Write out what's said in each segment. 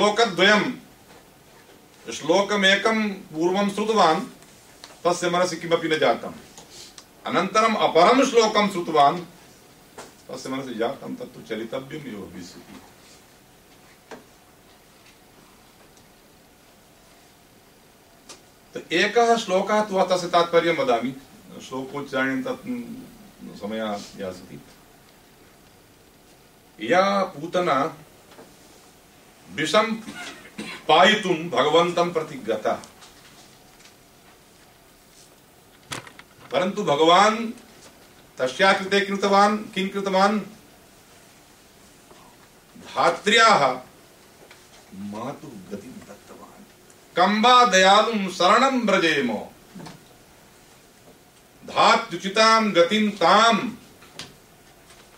श्लोकद्वयं श्लोकमेकं पूर्वं श्रुतवान्, तस्य मनसि किमपि न जातम्। अनन्तरम् अपरं श्लोकं श्रुतवान्, तस्य मनसि जातं तत्तु चलितव्यमेव भविष्यति तो एकः श्लोकः तु तस्य तात्पर्यं वदामि। श्लोकोच्चारणेन तत् समयः या पूतना विषं पायितुं भगवन्तं प्रति गता। परन्तु भगवान् तस्या कृते कृतवान्, किं कृतवान्? धात्र्याः मातुः गतिं दत्तवान्। कम्बा दयालुं शरणं व्रजेम। धात्युचितां गतिं ताम्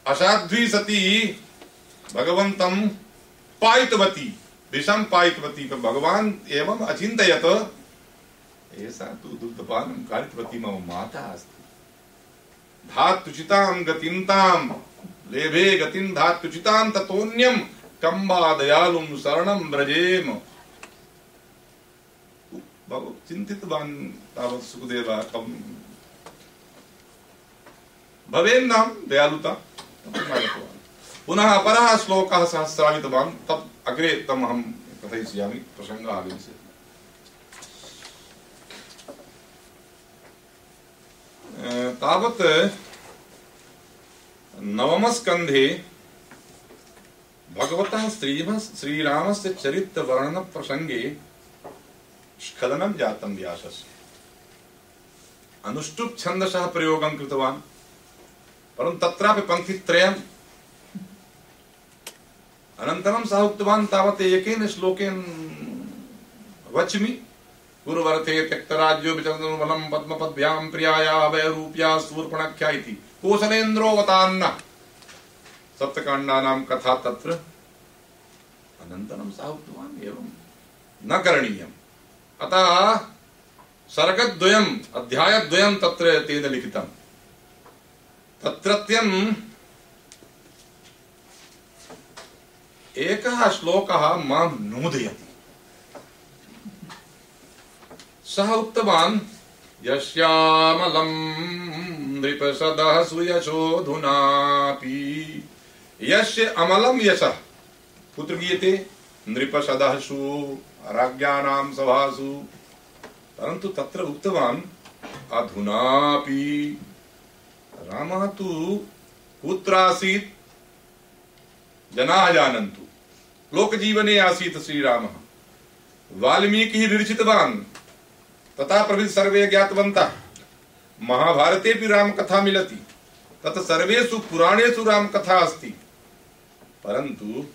असाध्वी सती भगवन्तं पायितवती विषं पायितवती भगवान् एवम् अचिन्तयत् एषा तु दुग्धपानं कारितवती मम माता अस्ति धात्युचितां गतिं तां लेभे गतिं धात्युचितां ततोऽन्यं कम्बा दयालुं शरणं व्रजेम चिन्तितवान् तावत् सुखदेवः कम् भवेन्नां दयालुता पुनः अपरः श्लोकः सः श्रावितवान् तत् अग्रे तम् अहं कथयिष्यामि, प्रसङ्गः आगमिष्यति तावत् नवमस्कन्धे भगवतः श्रीरामस्य चरित्रवर्णनप्रसङ्गे स्खलनं जातं व्यासस्य। अनुष्टुप् छन्दसः प्रयोगं कृतवान् परन्तु तत्रापि पङ्क्तित्रयम् अनन्तरं सः उक्तवान् तावत् एकेन श्लोकेन वच्मि। गुरुवर्थे त्यक्तराज्यो विचन्दनं पद्मपद्भ्यां प्रियाया वैरूप्या सूर्पणख्या इति। कोसलेन्द्रोऽवतान्न सप्तकाण्डानां कथा तत्र। अनन्तरं सः उक्तवान्, एवं न करणीयम्। अतः सर्गद्वयम्, अध्यायद्वयं तत्र तेन लिखितम्। तत्रत्यम् एकः श्लोकः माँ नोदयति। सः उक्तवान् यस्यामलं नृपसदः सुयशोऽधुनापि यस्य अमलं यशः कुत्र गीयते नृपसदःसु राज्ञानां सभासु। परन्तु तत्र उक्तवान्, अधुनापि। रामः तु कुत्र आसीत् जनाः जानन्तु। लोकजीवने आसीत् श्रीरामः। वाल्मीकिः विरचितवान् तथा प्रभृति सर्वे ज्ञातवन्तः। महाभारते भी राम कथा मिलति। तत् सर्वेषु पुराणेषु राम कथा अस्ति। परन्तु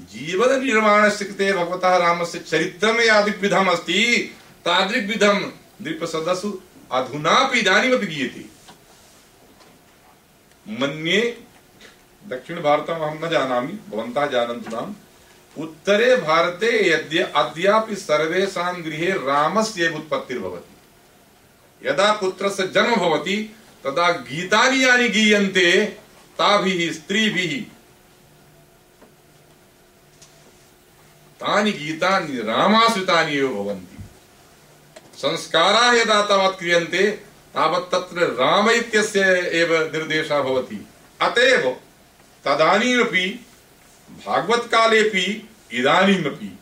जीवन निर्माणस्य कृते भगवतः रामस्य चरित्रं यादृग्विधम् अस्ति। तादृग्विधं नृपसदसु अधुनापि इदानीमपि गीयते। मन्ये दक्षिणभारतम् अहं न जानामि, भवन्तः जानन्तु नाम। उत्तरे भारते यद्य अद्यापि सर्वेषां गृहे रामस्य एव उत्पत्तिर्भवति। यदा पुत्रस्य जन्म भवति, तदा गीतानि यानि गीयन्ते, ताभिः स्त्रीभिः तानि गीतानि रामाश्रितानि एव भवन्ति। संस्काराः यदा तावत् क्रियन्ते, तावत् तत्र राम इत्यस्य एव निर्देशः भवति। अत एव तदानीमपि भागवत कालेपि इदानीमपि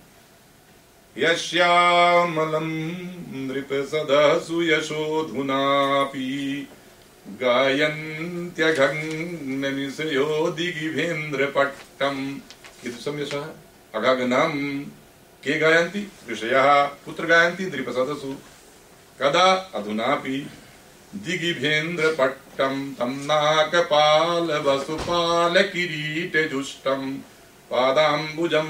यस्यामलं नृपसदसु यशोधुनापि गायन्त्यघग्ननिशयो दिगिभेन्द्रपट्टम् कीदृशं यशः अघग्नं के गायन्ति? ऋषयः कुत्र गायन्ति? नृपसदसु। कदा? अधुनापि दिगिभेन्द्रपट्टं तं नाकपालवसुपालकिरीटजुष्टम् पादाम्बुजं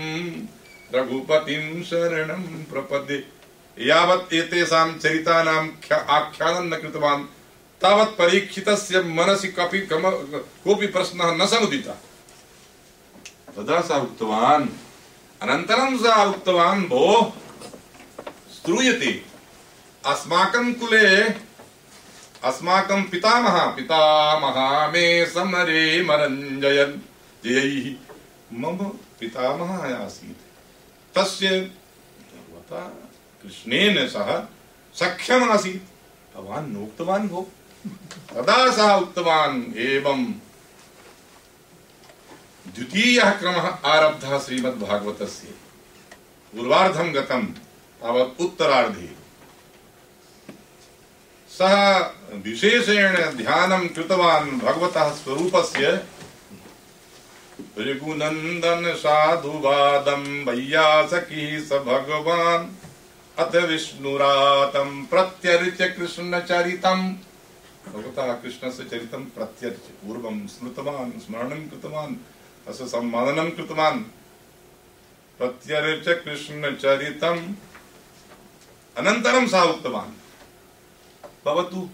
रघुपतिं शरणं प्रपद्ये। यावत् एतेषां चरितानां आख्यानं न कृतवान्, तावत् परीक्षितस्य मनसि कपि कोऽपि प्रश्नः न समुदितः। तदा सः उक्तवान्, अनन्तरं सः उक्तवान्, भो, श्रूयते। अस्माकं कुले, अस्माकं पितामह पितामह मे समरे मरञ्जयन्। जयैः मम पितामहः आसीत्। तस्य भगवता कृष्णेन सह सख्यमासीत् भवान् नोक्तवान् भो। तदा सः उक्तवान्, एवं। द्वितीयः क्रमः आरब्धः श्रीमद्भागवतस्य। पूर्वार्धं गतं तावत् उत्तरार्धे। सः विशेषेण ध्यानं कृतवान् भगवतः स्वरूपस्य भृगुनन्दन साधुवादं वैयासकी स भगवान्। अथ विष्णुरातं प्रत्यर्च्य कृष्णचरितम्। भगवतः कृष्णस्य चरितं प्रत्यर्च्य, पूर्वं स्मृतवान्, स्मरणं कृतवान् तस्य सम्माननं कृतवान्। प्रत्यर्च्य कृष्णचरितम्। अनन्तरं सः उक्तवान्। भवतु,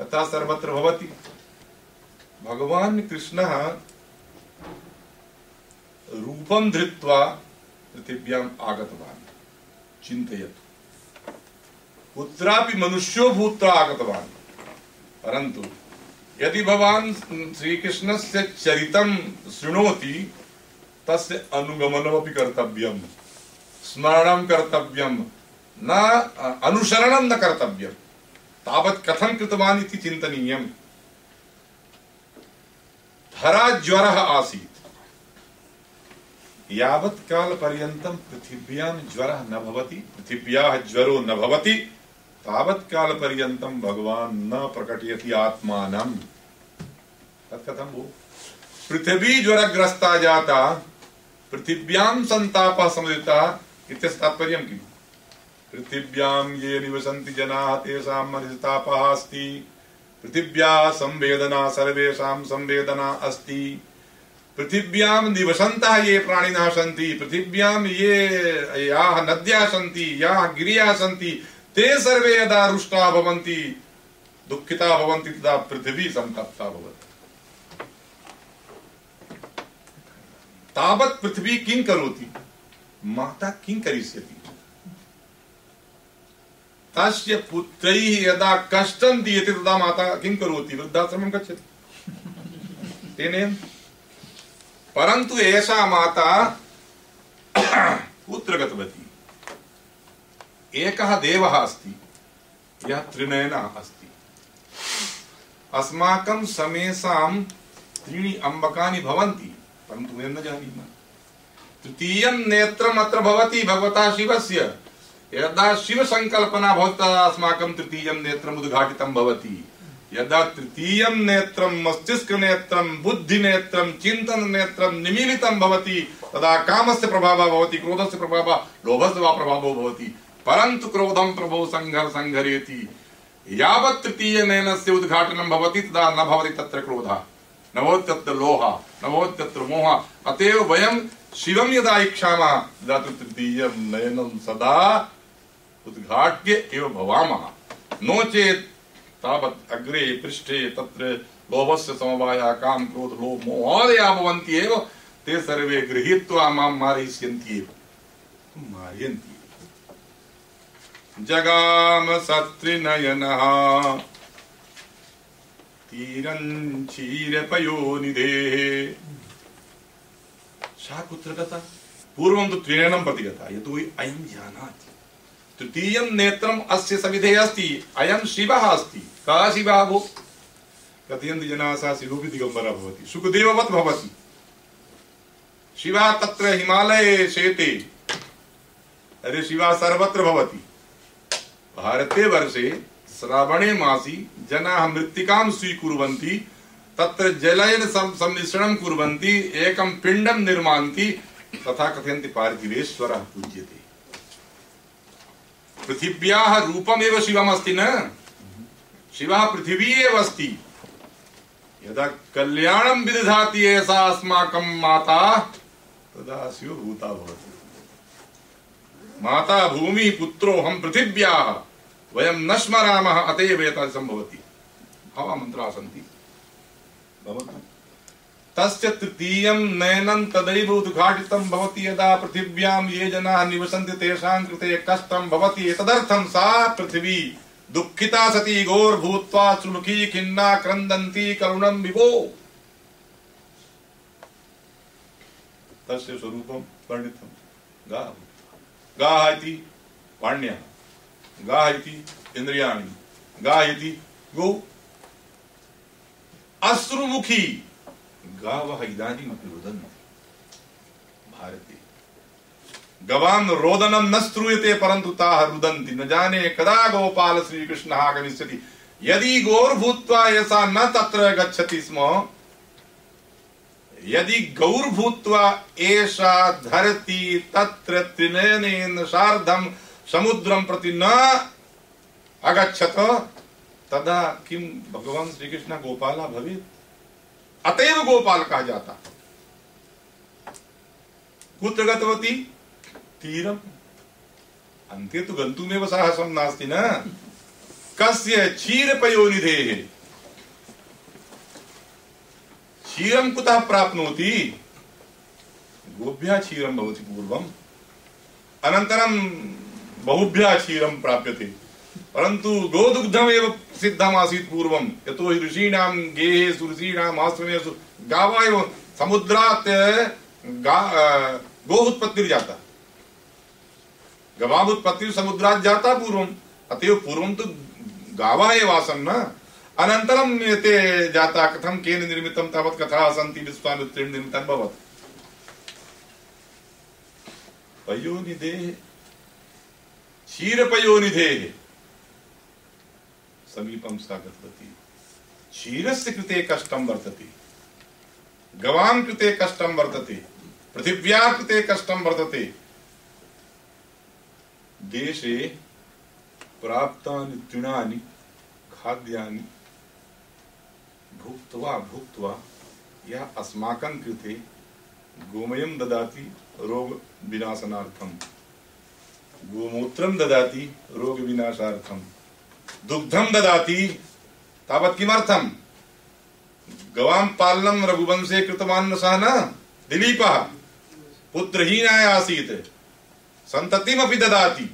तथा सर्वत्र भवति। भगवान् कृष्णः रूपं धृत्वा पृथिव्याम् आगतवान्। चिन्तयतु। कुत्रापि मनुष्यो भूत्वा आगतवान्। परन्तु यदि भवान् श्रीकृष्णस्य चरितं शृणोति, तस्य अनुगमनमपि कर्तव्यम्। स्मरणं कर्तव्यं न अनुसरणं न कर्तव्यम्। तावत् कथं कृतवान् इति चिन्तनीयम्। धराज्वरः आसीत्। यावत् काल पर्यन्तं पृथिव्यां ज्वरः न भवति, पृथिव्याः ज्वरो न भवति, तावत् काल पर्यन्तं भगवान् न प्रकटयति आत्मानम् तत् कथं भो। पृथिवी ज्वरग्रस्ता जाता, पृथिव्यां सन्तापः समुदितः इत्यस्य तात्पर्यं किम्? पृथिव्यां ये निवसन्ति जनाः तेषां मनसि अस्ति, पृथिव्याः संवेदना सर्वेषां संवेदना अस्ति। पृथिव्यां निवसन्तः ये प्राणिनः सन्ति, पृथिव्यां ये, याः नद्याः सन्ति, याः गिर्याः सन्ति, ते सर्वे यदा रुष्टाः भवन्ति, दुःखिता भवन्ति, तदा पृथिवी सन्तप्ता भवति। तावत् पृथ्वी किं करोति? माता किं करिष्यति? तस्य पुत्रैः यदा कष्टं दीयते, तदा माता किं करोति? वृद्धाश्रमं गच्छति। तेनेन परंतु ऐसा माता कुत्र गतवती एकः देवः अस्ति, यः त्रिनयनः अस्ति। अस्माकं समेषां त्रीणि अम्बकानि भवन्ति, परन्तु वयं न जानीमः। तृतीयं नेत्रम् अत्र भवति, भगवता शिवस्य। यदा शिवसङ्कल्पना भवति, तदा अस्माकं तृतीयं नेत्रम् उद्घाटितं भवति। यदा तृतीय नेत्रं मस्तिष्क नेत्रं बुद्धि नेत्रं चिन्तन नेत्रं निमीलितं भवति, तदा कामस्य प्रभावः भवति, क्रोधस्य प्रभावः, लोभस्य वा प्रभावो भवति। परन्तु क्रोधं प्रभो संघर संघरेति। यावत् तृतीय नयनस्य उद्घाटनं भवति, तदा न भवति तत्र क्रोधः, न भवति तत्र लोहः अतएव वयं शिवं यदा इच्छामः, तदा तृतीयं नयनं सदा उद्घाट्य एव भवामः। नो चेत् तावत् अग्रे पृष्ठे तत्र लोभस्य समवायः काम क्रोध लोभ मोहादया भवन्ति एव। ते सर्वे गृहीत्वा माँ मारयिष्यन्ति एव। मारयन्ति जगाम सत्रिनयनः तीरं क्षीरपयोनिधेः सा कुत्र गता पूर्वं तु त्रिनयनं प्रति गता यतोहि अयं जानाति। तृतीयं नेत्रम् अस्य सविधे अस्ति, अयं शिवः अस्ति। कः शिवः भो कथयन्ति जनाः सा शिवोऽपि दिगम्बरः भवति। सुखदेववत् भवति। शिवः तत्र हिमालये शेते। अरे शिवा सर्वत्र भवति। भारते वर्षे श्रावणे मासि जनाः मृत्तिकां स्वीकुर्वन्ति, तत्र जलेन सम्मिश्रणं कुर्वन्ति, एकं पिण्डं निर्मान्ति, तथा कथयन्ति पार्थिवेश्वरः पूज्यते। पृथिव्याः रूपमेव शिवमस्ति न? शिवः पृथिवी अस्ति। यदा कल्याणं विदधाति एषा अस्माकं माता, तदा शिवभूता भवति। माता भूमि पुत्रोऽहं पृथिव्याः, वयं न स्मरामः अत एव एतादृशं भवति हवामन्त्राः सन्ति। भवतु। तस्य तृतीयं नयनं तदैव उद्घाटितं भवति, यदा पृथिव्यां ये जनाः निवसन्ति तेषां कृते कष्टं भवति एतदर्थं सा पृथिवी। दुःखिता सती घोर्भूत्वा सुमुखी खिन्ना क्रन्दन्ती करुणं विभो। तस्य स्वरूपं वर्णितं। गाव गाः इति वाण्यः। गाः इति इन्द्रियाणि। गाः अश्रुमुखी। गावः इदानीमपि रुदन्ति भारते गवां रोदनं न श्रूयते परन्तु ताः रुदन्ति। न जाने कदा गोपाल श्रीकृष्णः आगमिष्यति। यदि गौर्भूत्वा यसा न तत्र गच्छति स्म, यदि गौर्भूत्वा एषा धरति तत्र त्रिनयनेन सार्धं समुद्रं प्रति न अगच्छत, तदा किम भगवान श्री कृष्ण गोपाला भवेत्? अतएव गोपाल कहा जाता? कुत्र गतवती? तीरम। अन्ते तु गन्तुमेव साहसं नास्ति न। कस्य क्षीरपयोनिधेः? क्षीरं कुतः प्राप्नोति? गोभ्यः क्षीरं भवति पूर्वम्। अनन्तरं बहुभ्यः क्षीरं प्राप्यते। परन्तु गोदुग्धमेव सिद्धमासीत् पूर्वं यतो हि ऋषीणां गेहेषु, ऋषीणाम् आश्रमेषु गावः एव समुद्रात्, गा गोः उत्पत्तिर्जाता। गवामुत्पत्तिः समुद्रात् जाता पूर्वम् अतएव पूर्वं तु गावः एव आसन् न? अनन्तरं ते जाता कथं केन निर्मितं तावत् कथाः सन्ति विश्वामित्रेण सा गतवती क्षीरस्य कृते कष्टं वर्तते। गवां कृते कष्टं वर्तते। पृथिव्या कृते कष्टं वर्तते। देशे प्राप्तानि, तृणानि, खाद्यानि भुक्त्वा भुक्त्वा, यः अस्माकं कृते गोमयं ददाति रोगविनाशनार्थं गोमूत्रं ददाति रोगविनाशार्थं दुग्धं ददाति तावत् किमर्थं गवां पालनं रघुवंशे कृतवान् सः न? दिलीपः। पुत्रहीनाय आसीत्। सन्ततिमपि ददाति।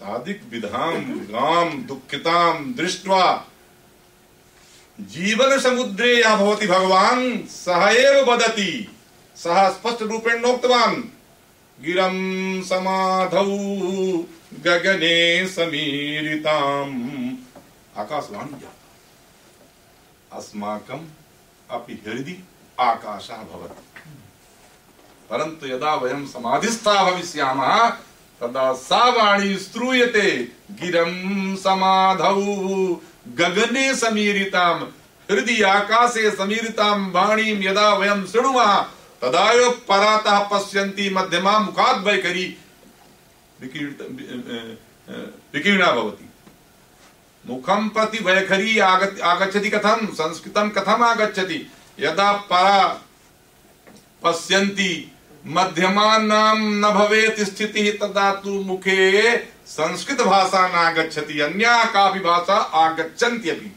तादिक विधां गां दुःखितां दृष्ट्वा जीवन समुद्रे यः भवति भगवान् सः एव वदति। सः स्पष्ट रूपेण नोक्तवान्। गिरं समाधौ, गगने समीरिताम्। आकाशवाणी जाता। अस्माकम् अपि हृदि आकाशः भवति। परन्तु यदा वयं समाधिस्था भविष्यामः, तदा सा वाणी श्रूयते गिरं समाधौ, गगने समीरितां, हृदि आकाशे समीरितां वाणीं यदा वयं शृणुमः तदा परातः पश्यन्ति मध्यमा मुखात् वैखरी विकीर्णा भवति। मुखं प्रति वैखरी आगच्छति कथं? संस्कृतं कथम् आगच्छति यदा परा पश्यन्ति मध्यमानां न भवेत् स्थितिः तदा तु मुखे संस्कृत भाषा नागच्छति, अन्या कापि भाषा आगच्छन्त्यपि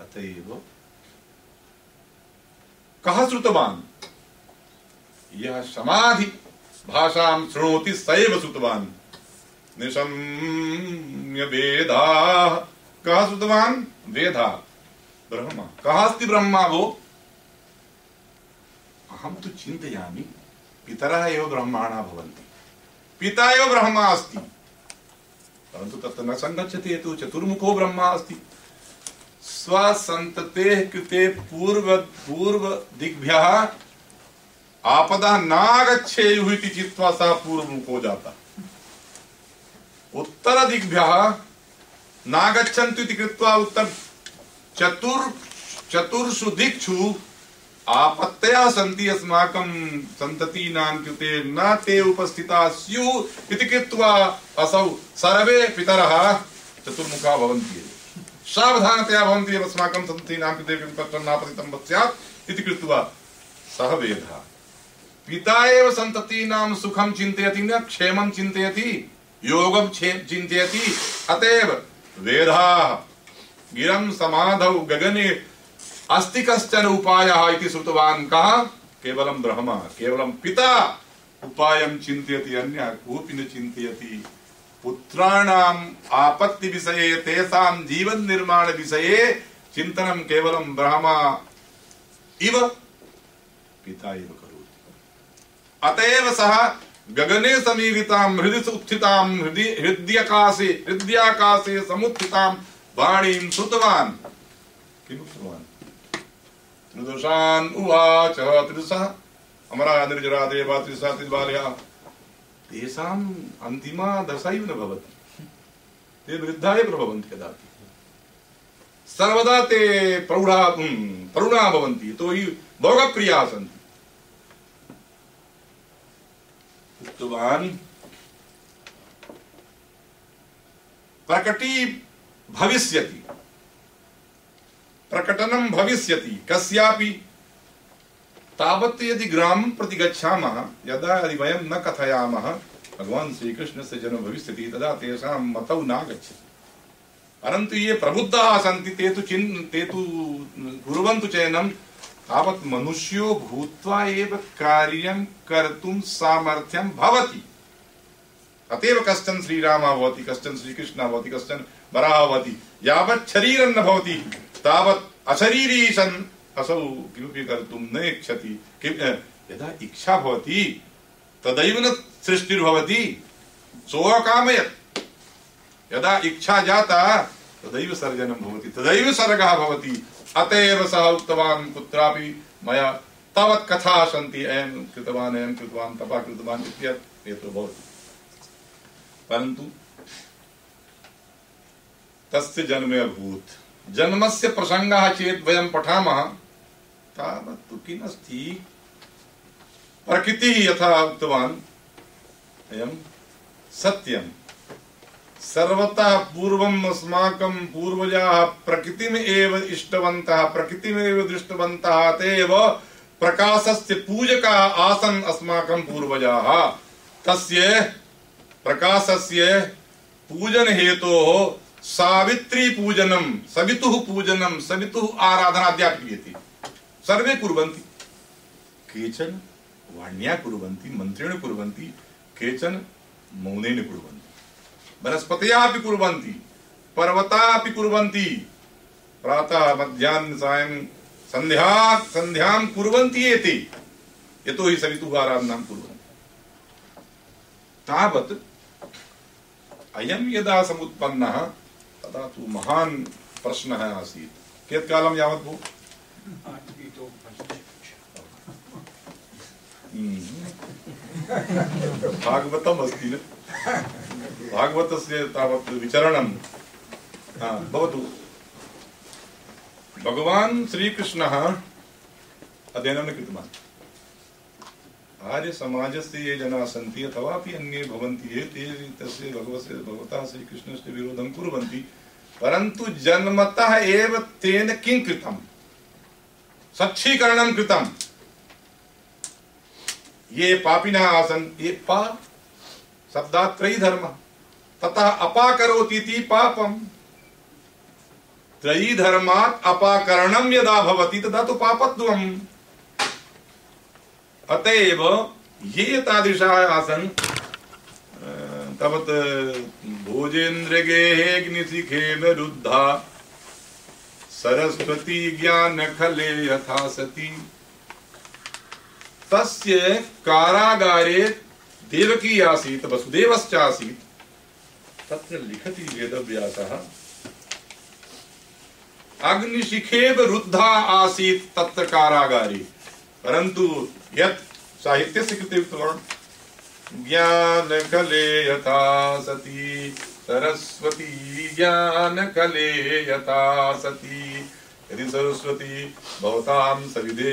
अतएव कः श्रुतवान्? यः समाधि भाषां शृणोति स एव श्रुतवान्। निशम्य वेदाः। कः श्रुतवान्? वेदा। ब्रह्म। कः अस्ति ब्रह्मा भो अहं तो चिन्तयामि, पितरः एव ब्रह्माणा पिता एव ब्रह्मा अस्ति। परन्तु तत्र न सङ्गच्छति यतो चतुर्मुखो ब्रह्मा अस्ति। स्वसन्ततेः कृते पूर्व पूर्व दिग्भ्यः आपदा नागच्छेयुः इति चित्वा सः पूर्वमुखो जातः। उत्तर दिग्भ्यः नागच्छन्तु इति कृत्वा उत्तर चतुर्, चतुर्षु दिक्षु आपत्तयः सन्ति अस्माकं सन्ततीनां कृते न ते उपस्थिताः स्युः इति कृत्वा असौ सर्वे पितरः चतुर्मुखा भवन्ति। सावधानतया भवन्ति एव अस्माकं सन्ततीनां कृते पत्रं नापतितं स्यात् इति कृत्वा सः वेदः। पिता एव सन्ततीनां सुखं चिन्तयति न क्षेमं चिन्तयति, योगं चिन्तयति, अतएव वेदाः गिरं समाधौ गगने अस्ति कश्चन उपायः इति श्रुतवान् कः? केवलं ब्रह्म, केवलं पिता उपायं चिन्तयति, अन्यः कोऽपि न चिन्तयति। पुत्राणाम् आपत्तिविषये तेषां जीवननिर्माणविषये चिन्तनं केवलं ब्रह्म इव पिता एव करोति। अतएव सः गगने समीरितां हृदि उत्थितां हृदि हृद्यकाशे, हृद्याकाशे समुत्थितां वाणीं श्रुतवान्। उक्तवान् त्रिदशान् उवाच त्रिदशः अमरा निर्जरा देवा त्रिबाल्या तेषाम् अन्तिमा दशैव न भवति। ते वृद्धा एव भवन्ति कदापि। सर्वदा ते प्रौढा प्रौढा भवन्ति तो हि भोगप्रियाः सन्ति। उक्तवान्, प्रकटी भविष्यति। प्रकटनं भविष्यति। कस्यापि तावत् यदि ग्रामं प्रति गच्छामः, यदा यदि वयं न कथयामः, भगवान् श्रीकृष्णस्य जन्म भविष्यति, तदा तेषां मतौ नागच्छति। परन्तु ये प्रबुद्धाः सन्ति, ते तु चिन्, ते तु कुर्वन्तु चयनं, तावत् मनुष्यो भूत्वा एव कार्यं कर्तुं सामर्थ्यं भवति। अतएव कश्चन श्रीरामः भवति कश्चन श्रीकृष्णः भवति कश्चन वराहः भवति। यावत् शरीरं न भवति। तावत् अशरीरी सन् असौ किमपि कर्तुं न इच्छति। किं यदा इच्छा भवति, तदैव न सृष्टिर्भवति। सोऽकामयत्। यदा इच्छा जाता, तदैव सर्जनं भवति। तदैव सर्गः भवति। अत एव सः उक्तवान् कुत्रापि, मया तावत् कथाः सन्ति, अयं कृतवान् अयं कृतवान्, तपः कृतवान् इत्येतत् भवति। परन्तु, तस्य जन्मे अभूत्। जन्मस्य प्रसङ्गः चेत् वयं पठामः। तावत् तु किमस्ति? प्रकृतिः यथा उक्तवान्। अयं सत्यम् सर्वतः पूर्वम् अस्माकं पूर्वजाः प्रकृतिमेव इष्टवन्तः प्रकृतिमेव दृष्टवन्तः, ते एव प्रकाशस्य पूजकाः आसन् अस्माकं पूर्वजाः। तस्य प्रकाशस्य पूजन हेतोः सावित्री पूजनं सवितुः पूजनं सवितुः आराधना क्रियते सर्वे कुर्वन्ति। केचन वाण्या कुर्वन्ति, मन्त्रेण कुर्वन्ति, केचन मौनेन कुर्वन्ति। वनस्पतयः कुर्वन्ति, पर्वताः कुर्वन्ति। प्रातः, मध्याह्न, सायं सन्ध्या सन्ध्यां कुर्वन्ति एते। यतो हि सवितुः आराधनां कुर्वन्ति। तावत् अयं यदा समुत्पन्नः तदा तु महान् प्रश्नः आसीत्। कियत्कालं यावत् भो? भागवतम् अस्ति न? भागवतस्य तावत् विचरणं भवतु। भगवान् श्रीकृष्णः अध्ययनं न कृतवान्। आर्यसमाजस्य ये जनाः सन्ति, अथवापि अन्ये भवन्ति, ये ते तस्य भगवस्य, भगवतः श्रीकृष्णस्य विरोधं कुर्वन्ति, परन्तु जन्मतः एव तेन किं कृतं? सच्छीकरणं कृतं। ये पापिनः आसन्, ये पा शब्दात् त्रयी धर्मः ततः अपाकरोतीति पापम त्रयी धर्मात् अपाकरणम यदा भवति, तदा तो पापत्वम अतएव ये तादृशाः आसन् तावत् भोजेन्द्रगेहेऽग्निशिखेन रुद्धा सरस्वती ज्ञानखले यथा सती तस्य कारागारे देवकी आसीत् वसुदेवश्च आसीत् तत्र लिखति वेदव्यासः अग्निशिखेव रुद्धा आसीत् तत्र कारागारे। परन्तु यत् साहित्यस्य उक्तवान् ज्ञानकले यथा सती सरस्वती ज्ञानकले यथा सती यदि सरस्वती भवतां सविधे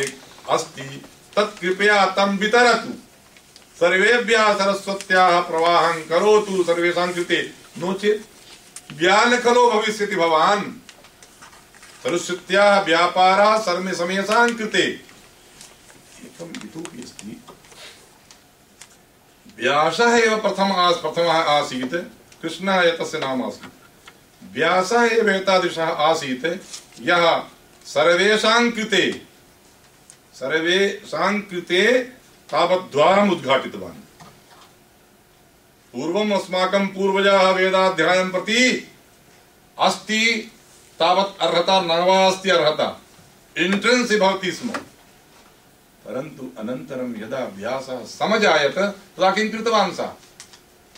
अस्ति तत्कृपया तं वितरतु सर्वेभ्यः सरस्वत्याः प्रवाहं करोतु सर्वेषां कृते नो चेत् ज्ञानकलो भविष्यति भवान् सरस्वत्याः व्यापारः सर्वे समेषां कृते एकम् इतोपि अस्ति व्यासः एव प्रथम प्रथमः आसीत् कृष्णः एतस्य नाम आसीत् व्यासः एव एतादृशः आसीत् यः सर्वेषां कृते सर्वेषां कृते तावत् द्वारम् उद्घाटितवान् पूर्वम् अस्माकं पूर्वजाः वेदाध्यायं प्रति अस्ति तावत् अर्हता न वा अस्ति अर्हता एण्ट्रेन्स् भवति स्म परन्तु अनन्तरं यदा व्यासः समजायत, तदा किं कृतवान् सः?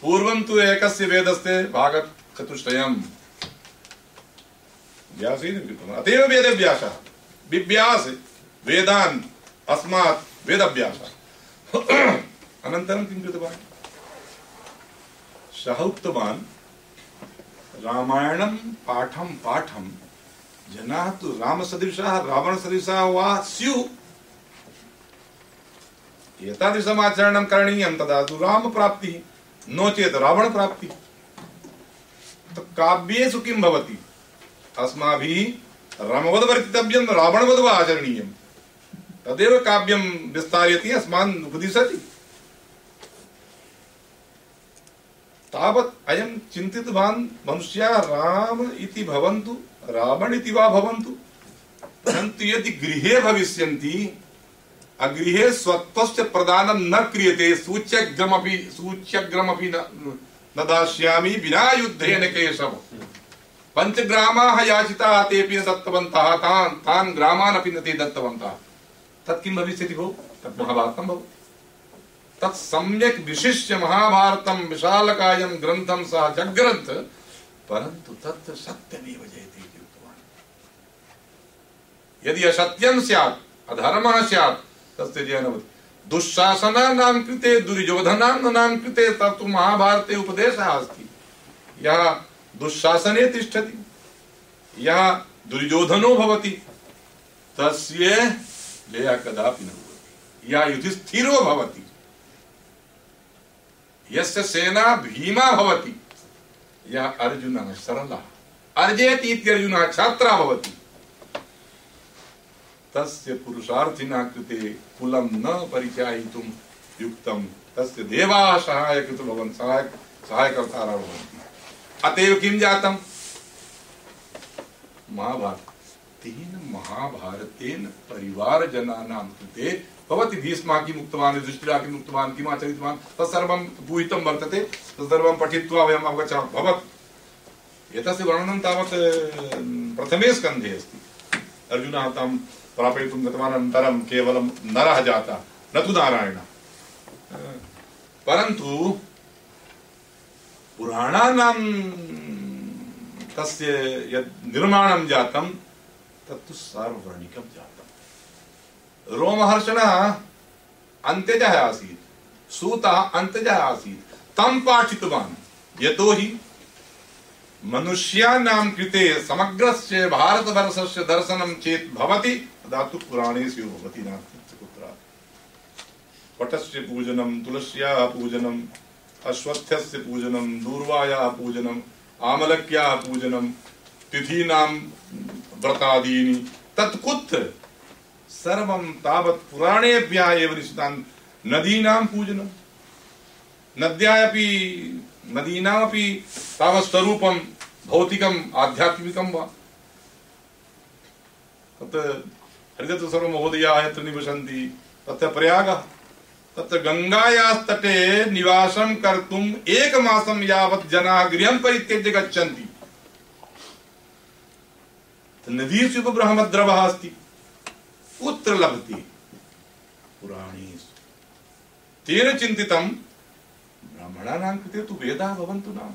पूर्वं तु एकस्य वेदस्य भागचतुष्टयम् व्यासेन कृतवान्? अतएव वेदव्यासः। बिभ्यास वेदान् अस्मात् वेदव्यासः। अनन्तरं किं कृतवान्? सः उक्तवान्, रामायणं पाठं पाठं जनाः तु रामसदृशाः, रावणसदृशाः वा स्युः। एतादृशमाचरणं करणीयं तदा तु रामप्राप्तिः नो चेत् रावणप्राप्तिः तो काव्येषु किं भवति? अस्माभिः रामवद् वर्तितव्यं रावणवद् वा आचरणीयं। तदेव काव्यं विस्तारयति, अस्मान् उपदिशति। तावत् अयं चिन्तितवान् मनुष्याः राम इति भवन्तु, रावण इति वा भवन्तु। परन्तु यदि गृहे भविष्यन्ति अगृहे स्वत्वस्य प्रदानं न क्रियते, सूच्यग्रमपि सूच्यग्रमपि न दास्यामि, विना युद्धेन केशव। पञ्चग्रामाः याचिताः, तेऽपि न दत्तवन्तः, तान् तान् ग्रामान् अपि न ते दत्तवन्तः। तत् किं भविष्यति भो? तत् महाभारतं भवति। तत् सम्यक् विशिष्य महाभारतं, विशालकायं ग्रन्थं सः जग्रन्थ, परन्तु तत्र सत्यमेव जयते इति उक्तवान्। यदि असत्यं स्यात्, अधर्मः स्यात् तस्य जयनवति दुःशासनानां कृते दुर्योधनानां कृते तत्तु महाभारते उपदेशः अस्ति यः दुःशासने तिष्ठति। यः दुर्योधनो भवति। तस्य जयः कदापि न भवति। यः युधिष्ठिरो भवति। यस्य सेना भीमा भवति। यः अर्जुनः सरलः। अर्जयति इत्यर्जुनः छात्रा भवति। तस्य पुरुषार्थिना कृते कुलं न परिचायितुं युक्तं। तस्य देवाः सहायकृतो भवन्, सहायक सहायकर्तारः भवन्ति। अतएव किं जातम् महाभारत। तेन महाभारतेन परिवारजनानां कृते भवति भीष्मः किम् उक्तवान् युधिष्ठिरः किम् उक्तवान् किम् आचरितवान्? तत्सर्वं पूहितं वर्तते। तत्सर्वं पठित्वा वयम् अवगच्छामः। भवत्। एतस्य वर्णनं तावत् प्रथमे स्कन्धे अस्ति। अर्जुनः तं प्रापयितुं गतवान् अनन्तरं केवलं नरः जातः, न तु नारायणः। परन्तु पुराणानां तस्य यद् निर्माणं जातं, तत्तु सार्ववर्णिकं जातम् रोमहर्षणः अन्त्यजः आसीत्, सूतः अन्त्यजः आसीत्। तं पाठितवान् कृते समग्रस्य भारतवर्षस्य दर्शनं चेत् भवति। तदा तु पुराणेषु भवति नास्ति कुत्रापि वटस्य पूजनं तुलस्याः पूजनम्, अश्वत्थस्य पूजनं दूर्वायाः पूजनम्, आमलक्याः पूजनं तिथीनां व्रतादीनि। तत् कुत्र सर्वं तावत् पुराणेभ्यः एव निश्चितान् नदीनां पूजनं नद्यापि नदीनामपि तावत् स्वरूपं भौतिकम् आध्यात्मिकं वा? तत् हरिदत्तसर्वमहोदयाः यत्र निवसन्ति तत्र प्रयागः, तत्र गङ्गायास्तटे निवासं कर्तुम् एकमासं यावत् जनाः गृहं परित्यज्य गच्छन्ति। नदीषु ब्रह्मद्रवः अस्ति। कुत्र लभते? पुराणेषु। तेन चिन्तितं, ब्राह्मणानां कृते तु वेदाः भवन्तु नाम।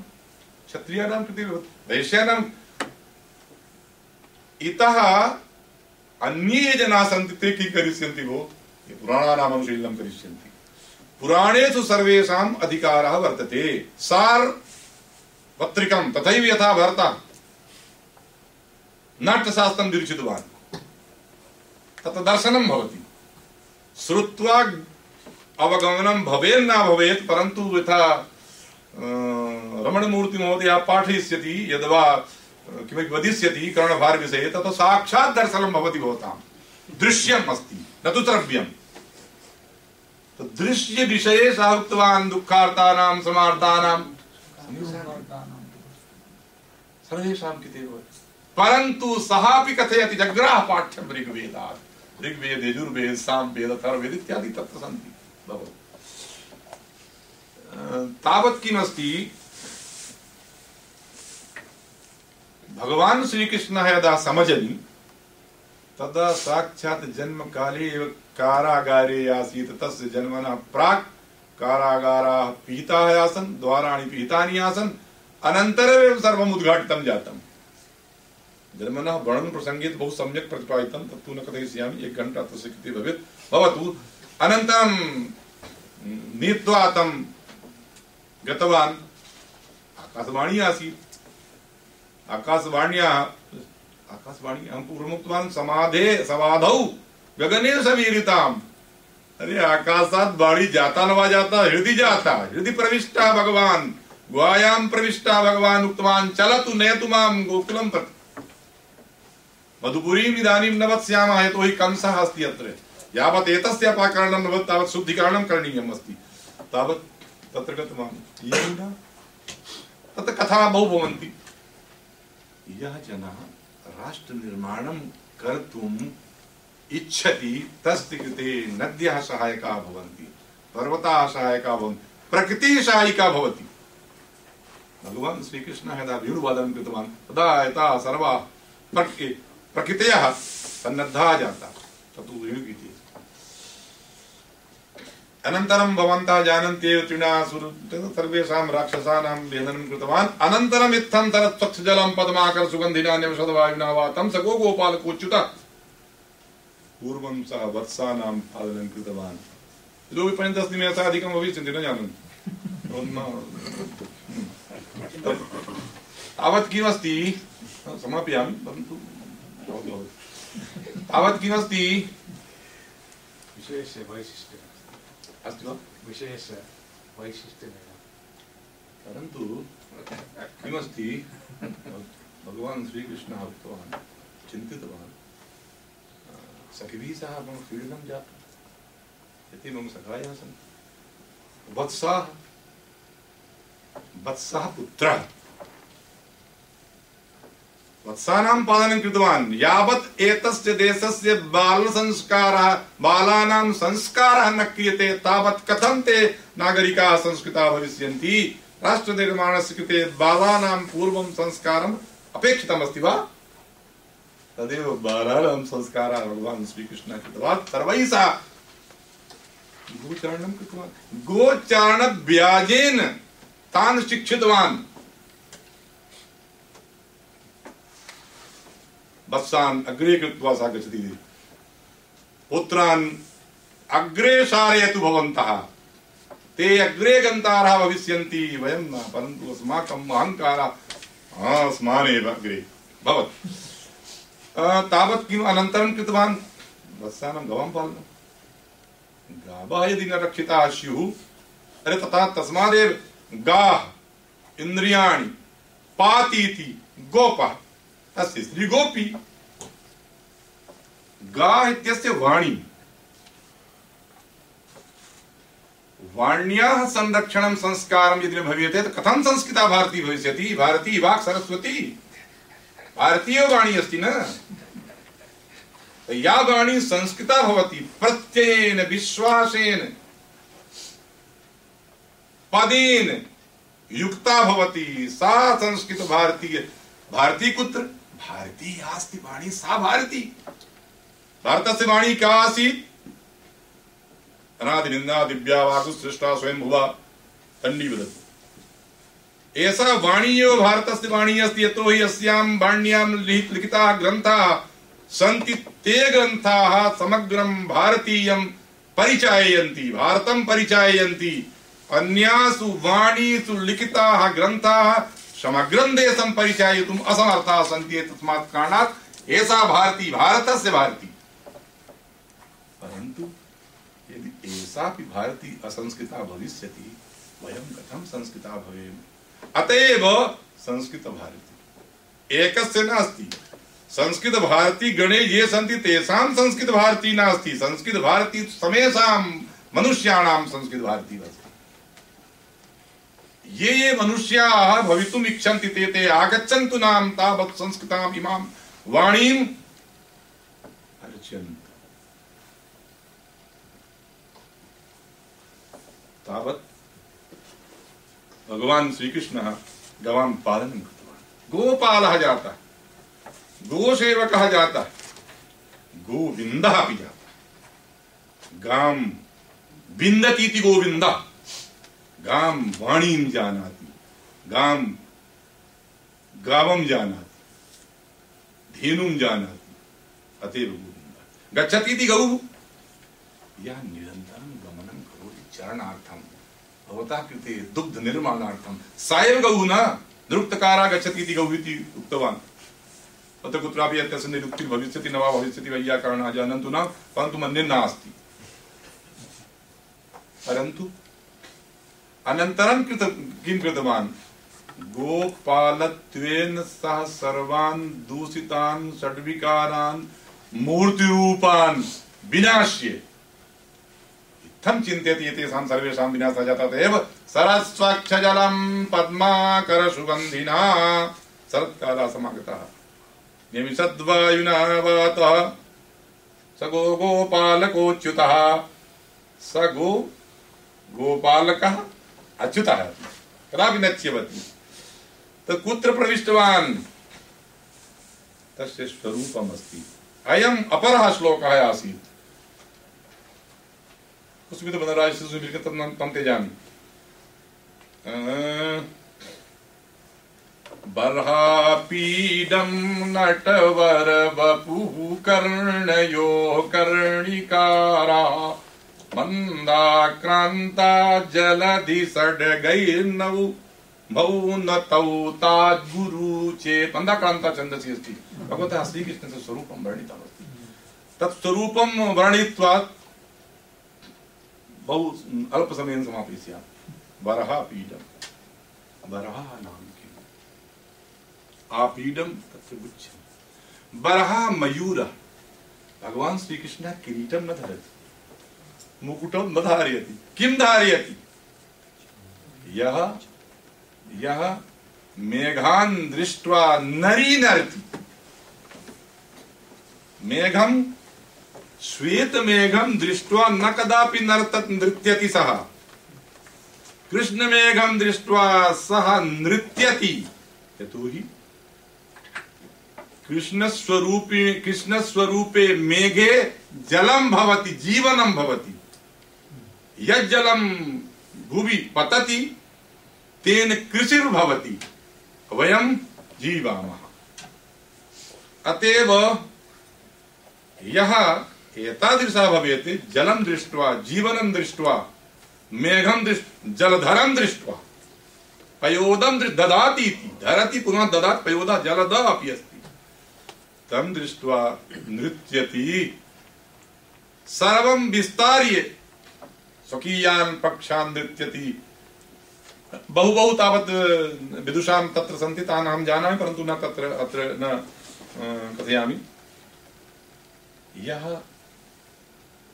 क्षत्रियाणां कृते वैश्यानां। इतः अन्ये जनाः सन्ति ते किं करिष्यन्ति भो? ये पुराणानाम् अनुशीलनं करिष्यन्ति। पुराणेषु सर्वेषाम् अधिकारः वर्तते। सार्वत्रिकं तथैव यथा भरतः नाट्यशास्त्रं विरचितवान्। तत्र दर्शनं भवति। श्रुत्वा अवगमनं भवेत् न भवेत्, परन्तु यथा रमणमूर्तिमहोदयः पाठयिष्यति यद्वा किमपि वदिष्यति कर्णभारविषये साक्षात् दर्शनं भवति भवतां दृश्यम् अस्ति, न तु श्रव्यम् दृश्यविषये सः उक्तवान् दुःखार्तानां सर्वेषां कृते परन्तु सः अपि कथयति ऋग्वेदात्। ऋग्वेद, यजुर्वेद, सामवेद अथर्ववेद इत्यादि तत्र सन्ति। तावत् किमस्ति? भगवान् श्रीकृष्णः यदा समजनि तदा साक्षात् जन्म काले एव कारागारे आसीत्, तस्य जन्मनः प्राक् कारागाराः पिहिताः आसन्, द्वाराणि पिहितानि आसन्, अनन्तरमेव सर्वम् उद्घाटितं जातम्। जन्मनः वर्णन प्रसङ्गे बहु सम्यक् प्रतिपादितं, तत्तु न कथयिष्यामि, एक घण्टा तस्य कृते भवेत्। भवतु, अनन्तरं नीत्वा तं गतवान्, आकाशवाणी आसीत्। आकाशवाण्याः आकाशवाणी अहं पूर्वमुक्तवान् समाधे समाधौ गगने समीरिताम्। अरे आकाशात जाता नवा जाता हृदय जाता हृदय प्रविष्टा भगवान गुहायां प्रविष्टा भगवान उक्तवान् चलतु नयतु माँ गोकुलं प्रति। मधुपुरीम् इदानीं न वत्स्यामः यतोहि कंसः अस्ति अत्र। यावत् एतस्य अपाकरणं न भवत् तावत् शुद्धिकरणं करणीयम् अस्ति। तावत् तत्र गतवान्। तत्र कथा बहु भवन्ति। यः जनः राष्ट्रनिर्माणं कर्तुम् इच्छति तस्य कृते नद्यः सहायका भवन्ति पर्वताः सहायका भवन्ति प्रकृतिः सहायिका भवति। भगवान् श्रीकृष्णः यदा वेणुवादनं कृतवान्, तदा सर्वा सर्वाः प्रकृतयः सन्नद्धा जाताः तत्तु वेणुगीते अनन्तरं भवन्तः जानन्ति एव तृणासुर सर्वेषां राक्षसानां भेदनं कृतवान्। अनन्तरम् इत्थं तरत्स्वच्छजलं पद्माकर सुगन्धिनान्यवशदवायुना वा तं स गो गोपालकोच्युत पूर्वं सः वत्सानां पालनं कृतवान्। इतोपि पञ्चदशदिने अधिकं भविष्यन्ति न जानन्ति। तावत् किमस्ति? समापयामि, परन्तु तावत् किमस्ति? विशेष वैशिष्ट्यम्। अस्ति विशेष वैशिष्ट्यमेव परन्तु किमस्ति भगवान् श्रीकृष्णः उक्तवान् चिन्तितवान् सखिभिः सह मम क्रीडनं जातम् इति मम सखायाः सन्ति वत्साः वत्सः पुत्रः वत्सानां पालनं कृतवान्। यावत् एतस्य देशस्य बालसंस्कारः, बालानां संस्कारः न क्रियते, तावत् कथं ते नागरिकाः संस्कृताः भविष्यन्ति? राष्ट्रनिर्माणस्य कृते बालानां पूर्वं संस्कारम् अपेक्षितमस्ति वा? तदेव बालानां संस्कारः भगवान् श्रीकृष्णः कृतवान्। सर्वैः सह गोचारणं कृतवान्। गोचारणव्याजेन तान् शिक्षितवान्। वत्सान् अग्रे कृत्वा सा गच्छति इति पुत्रान् अग्रे सारयतु भवन्तः ते अग्रे गन्तारः भविष्यन्ति वयं न परन्तु अस्माकम् अहङ्कारः अस्मानेव अग्रे भवत् तावत् किम् अनन्तरं कृतवान् वत्सानां गवां पालनं गावः यदि न रक्षिताः स्युः अरे तथा तस्मादेव गाः इन्द्रियाणि पातीति गोपः तस्य स्त्री गोपी गा इत्यस्य वाणी। वाण्याः संरक्षणं संस्कारं यदि न तो कथं संस्कृता भारती भविष्यति? भारती वाक् सरस्वती? भारतीय वाणी अस्ति न? या वाणी संस्कृता भवति, प्रत्ययेन, विश्वासेन, पदेन युक्ता भवति। सा संस्कृत भारतीय। भारती कुत्र? भारती अस्ति वाणी, सा भारती। भारतस्य वाणी का आसीत्? अनादिनिन्दा दिव्या वाकु सृष्टा स्वयं भुवा तण्डी वदतु एषा वाणी एव भारतस्य वाणी अस्ति यतोहि अस्यां वाण्यां लिखिताः ग्रन्थाः, सन्ति ते ग्रन्थाः समग्रं भारतीयं परिचाययन्ति, भारतं परिचाययन्ति। अन्यासु वाणीषु लिखिताः ग्रन्थाः समग्रं देशं परिचाययितुम् असमर्थाः सन्ति तस्मात् कारणात् एषा भारती भारतस्य भारती। परन्तु यदि एषापि भारती असंस्कृता भविष्यति, वयं कथं संस्कृता भवेम? अतएव संस्कृत भारती। एकस्य नास्ति। संस्कृत भारती गणे ये सन्ति तेषां संस्कृत भारती नास्ति। संस्कृत भारती समेषां मनुष्याणां संस्कृत भारती अस्ति ये ये मनुष्याः भवितुम् इच्छन्ति ते ते आगच्छन्तु नाम तावत् संस्कृताम् इमां वाणीम् अर्चन्तु तावत् भगवान् श्रीकृष्णः गवां पालनं कृतवान्। गोपालः जातः, गोसेवकः जातः गोविंद अपि जाता। गाम बिंदती इति गोविंद गाम वाणीम जानाति, गाम गावम जानाति, धेनुम जानाति अतएव गोविंद गच्छति या निरन्तरं गमनं करोति चरणार्थं। भवतः कृते दुग्ध निर्माणार्थं। सा एव गौः न, निरुक्तकारा गच्छति इति गौः इति उक्तवान्। तत्र कुत्रापि यस्य निरुक्तिर्भविष्यति न वा भविष्यति वैयाकरणा जानन्तु न, परन्तु मन्ये नास्ति। परन्तु अनन्तरं कृत किं कृतवान्? गोपालत्वेन सह सर्वान् दूषितान् षड्विकारान् मूर्तिरूपान् विनाश्य। इत्थं चिन्तयति एतेषां सर्वेषां विनाशः जातः एव सरस्वक्षजलं पद्माकरसुगन्धिना शरत्कालः समागतः निमिषद्वायुना वातः स गो गोपालकोच्युतः। स गो गोपालकः अच्युतः कदापि न च्यवति तत् कुत्र प्रविष्टवान्? तस्य स्वरूपमस्ति। अयम् अपरः श्लोकः आसीत्। कुस्मित बर्हापीडं नटवर वपुः कर्णयो कर्णिकारा। मन्दाक्रान्ता जलधि षड्गैर्नौ मौनतौ ताद्गुरु चेत्। मन्दाक्रान्ता छन्दसि अस्ति भगवतः श्रीकृष्णस्य स्वरूपं वर्णितमस्ति तत् स्वरूपं वर्णयित्वा बहु अल्प समय समापयिष्यामि। वरः पीडं वरः नाम किम्? आपीडं तत्र गुच्छम् वरः मयूरः। भगवान् श्रीकृष्णः किरीटं न धरति। मुकुटं न धारयति किं धारयति? यः यः मेघान् दृष्ट्वा नरी नरति। मेघं श्वेत मेघम दृष्ट्वा न कदापि नर्तत नृत्यति सः। कृष्ण मेघम दृष्ट्वा सः नृत्यति। यतोहि कृष्ण स्वरूपे कृष्ण स्वरूपे मेघे जलम भवति जीवनम भवति। यज्जलम भुवि पतति, तेन कृषिर्भवति वयम जीवामः। अतएव यह एतादृशा भवेत्, जलं दृष्ट्वा, जीवनं दृष्ट्वा, मेघं दृष्ट जलधरं दृष्ट्वा, पयोदं ददाति इति, धरति पुनः ददाति, पयोदा जलद अपि अस्ति। तं दृष्ट्वा नृत्यति। सर्वं विस्तार्य स्वकीयान् पक्षान् नृत्यति। बहु बहु तावत् विदुषां तत्र सन्ति, तान् अहं जानामि, परन्तु न तत्र, अत्र न कथयामि। यः